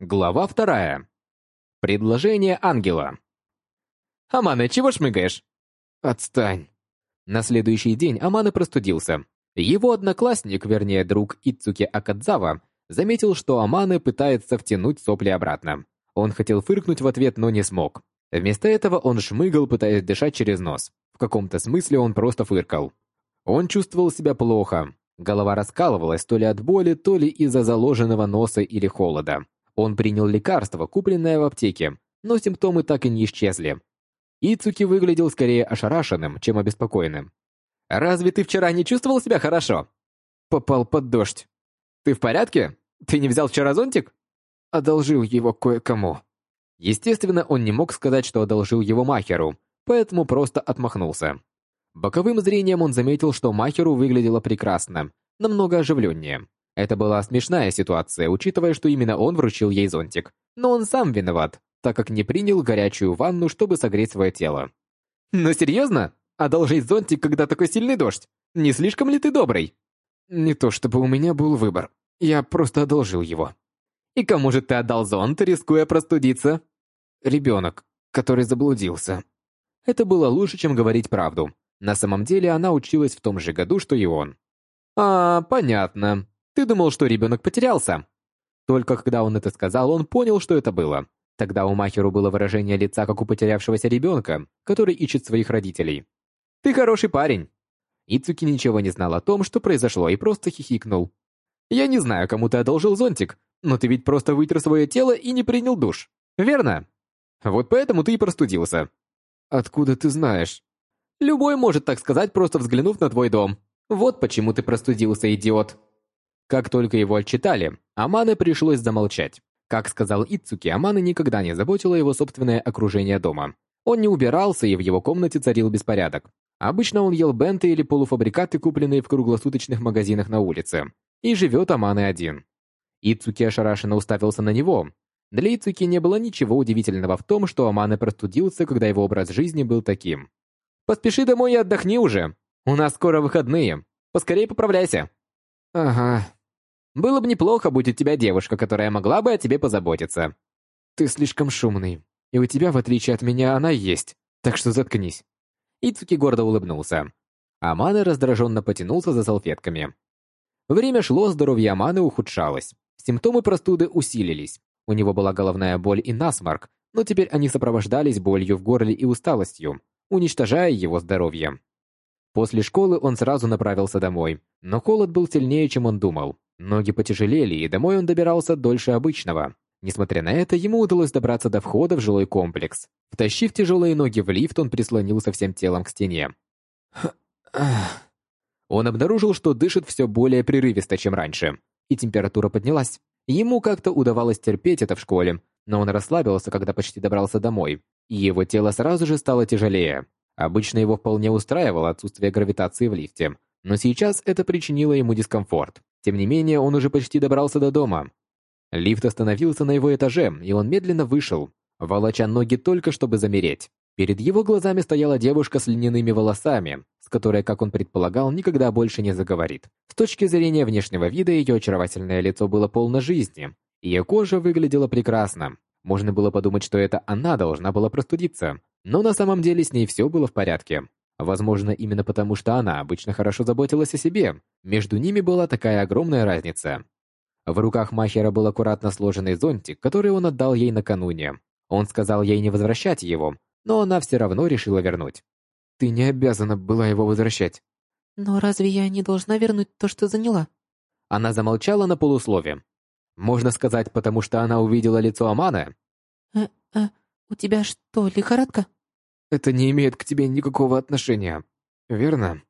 Глава вторая. Предложение ангела. «Амана, чего шмыгаешь?» «Отстань». На следующий день Амана простудился. Его одноклассник, вернее друг Ицуки Акадзава, заметил, что Аманы пытается втянуть сопли обратно. Он хотел фыркнуть в ответ, но не смог. Вместо этого он шмыгал, пытаясь дышать через нос. В каком-то смысле он просто фыркал. Он чувствовал себя плохо. Голова раскалывалась то ли от боли, то ли из-за заложенного носа или холода. Он принял лекарство, купленное в аптеке, но симптомы так и не исчезли. Ицуки выглядел скорее ошарашенным, чем обеспокоенным. «Разве ты вчера не чувствовал себя хорошо?» «Попал под дождь». «Ты в порядке? Ты не взял вчера зонтик?» «Одолжил его кое-кому». Естественно, он не мог сказать, что одолжил его Махеру, поэтому просто отмахнулся. Боковым зрением он заметил, что Махеру выглядела прекрасно, намного оживленнее. Это была смешная ситуация, учитывая, что именно он вручил ей зонтик. Но он сам виноват, так как не принял горячую ванну, чтобы согреть свое тело. «Ну серьезно? Одолжить зонтик, когда такой сильный дождь? Не слишком ли ты добрый?» «Не то чтобы у меня был выбор. Я просто одолжил его». «И кому же ты отдал зонт, рискуя простудиться?» «Ребенок, который заблудился». Это было лучше, чем говорить правду. На самом деле она училась в том же году, что и он. «А, понятно. Ты думал, что ребенок потерялся?» Только когда он это сказал, он понял, что это было. Тогда у Махеру было выражение лица, как у потерявшегося ребенка, который ищет своих родителей. «Ты хороший парень!» Ицуки ничего не знал о том, что произошло, и просто хихикнул. «Я не знаю, кому ты одолжил зонтик, но ты ведь просто вытер свое тело и не принял душ, верно? Вот поэтому ты и простудился». «Откуда ты знаешь?» «Любой может так сказать, просто взглянув на твой дом. Вот почему ты простудился, идиот». Как только его отчитали, Амане пришлось замолчать. Как сказал Ицуки, Аманы никогда не заботило его собственное окружение дома. Он не убирался, и в его комнате царил беспорядок. Обычно он ел бенты или полуфабрикаты, купленные в круглосуточных магазинах на улице. И живет Аманы один. Ицуки ошарашенно уставился на него. Для Ицуки не было ничего удивительного в том, что Аманы простудился, когда его образ жизни был таким. «Поспеши домой и отдохни уже. У нас скоро выходные. Поскорее поправляйся». «Ага, было бы неплохо, будь у тебя девушка, которая могла бы о тебе позаботиться. Ты слишком шумный, и у тебя, в отличие от меня, она есть, так что заткнись. Ицуки гордо улыбнулся. Аманы раздраженно потянулся за салфетками. Время шло, здоровье Аманы ухудшалось. Симптомы простуды усилились. У него была головная боль и насморк, но теперь они сопровождались болью в горле и усталостью, уничтожая его здоровье. После школы он сразу направился домой, но холод был сильнее, чем он думал. Ноги потяжелели, и домой он добирался дольше обычного. Несмотря на это, ему удалось добраться до входа в жилой комплекс. Втащив тяжелые ноги в лифт, он прислонился всем телом к стене. Он обнаружил, что дышит все более прерывисто, чем раньше, и температура поднялась. Ему как-то удавалось терпеть это в школе, но он расслабился, когда почти добрался домой, и его тело сразу же стало тяжелее. Обычно его вполне устраивало отсутствие гравитации в лифте, но сейчас это причинило ему дискомфорт. Тем не менее, он уже почти добрался до дома. Лифт остановился на его этаже, и он медленно вышел, волоча ноги только чтобы замереть. Перед его глазами стояла девушка с льняными волосами, с которой, как он предполагал, никогда больше не заговорит. С точки зрения внешнего вида, ее очаровательное лицо было полно жизни. Ее кожа выглядела прекрасно. Можно было подумать, что это она должна была простудиться. Но на самом деле с ней все было в порядке. Возможно, именно потому, что она обычно хорошо заботилась о себе, между ними была такая огромная разница. В руках Махера был аккуратно сложенный зонтик, который он отдал ей накануне. Он сказал ей не возвращать его, но она все равно решила вернуть. «Ты не обязана была его возвращать». «Но разве я не должна вернуть то, что заняла?» Она замолчала на полуслове. Можно сказать, потому что она увидела лицо Амана. «Э, э, у тебя что, лихорадка?» Это не имеет к тебе никакого отношения, верно?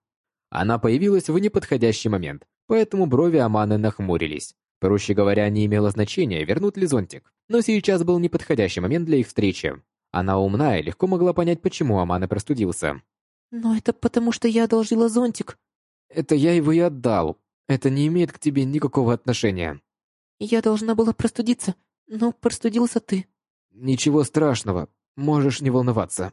Она появилась в неподходящий момент, поэтому брови Аманы нахмурились. Проще говоря, не имело значения, вернут ли зонтик. Но сейчас был неподходящий момент для их встречи. Она умна и легко могла понять, почему Аманы простудился. «Но это потому, что я одолжила зонтик». «Это я его и отдал. Это не имеет к тебе никакого отношения». «Я должна была простудиться, но простудился ты». «Ничего страшного. Можешь не волноваться».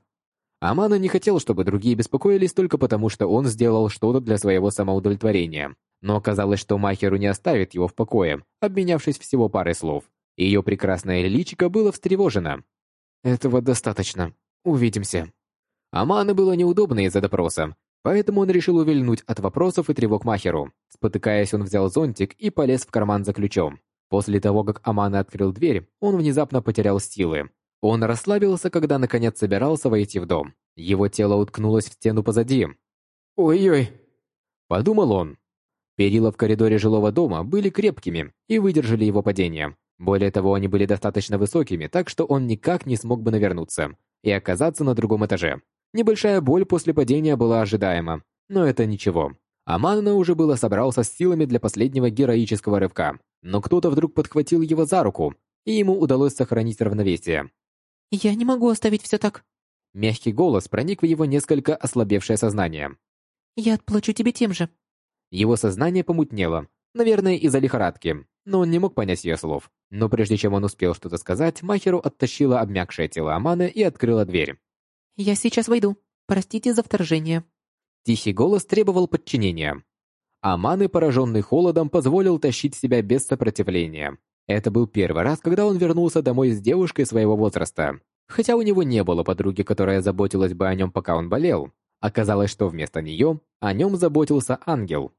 Амана не хотел, чтобы другие беспокоились только потому, что он сделал что-то для своего самоудовлетворения. Но оказалось, что Махеру не оставит его в покое, обменявшись всего парой слов. Ее прекрасное личико было встревожено. Этого достаточно. Увидимся. Аманы было неудобно из-за допроса, поэтому он решил увильнуть от вопросов и тревог Махеру. Спотыкаясь, он взял зонтик и полез в карман за ключом. После того, как Аманы открыл дверь, он внезапно потерял силы. Он расслабился, когда наконец собирался войти в дом. Его тело уткнулось в стену позади. «Ой-ой!» Подумал он. Перила в коридоре жилого дома были крепкими и выдержали его падение. Более того, они были достаточно высокими, так что он никак не смог бы навернуться и оказаться на другом этаже. Небольшая боль после падения была ожидаема, но это ничего. Аманна уже было собрался с силами для последнего героического рывка, но кто-то вдруг подхватил его за руку, и ему удалось сохранить равновесие. «Я не могу оставить все так». Мягкий голос проник в его несколько ослабевшее сознание. «Я отплачу тебе тем же». Его сознание помутнело, наверное, из-за лихорадки, но он не мог понять ее слов. Но прежде чем он успел что-то сказать, Махеру оттащила обмякшее тело Аманы и открыла дверь. «Я сейчас войду. Простите за вторжение». Тихий голос требовал подчинения. Аманы, пораженный холодом, позволил тащить себя без сопротивления. Это был первый раз, когда он вернулся домой с девушкой своего возраста. Хотя у него не было подруги, которая заботилась бы о нем, пока он болел. Оказалось, что вместо нее о нем заботился ангел.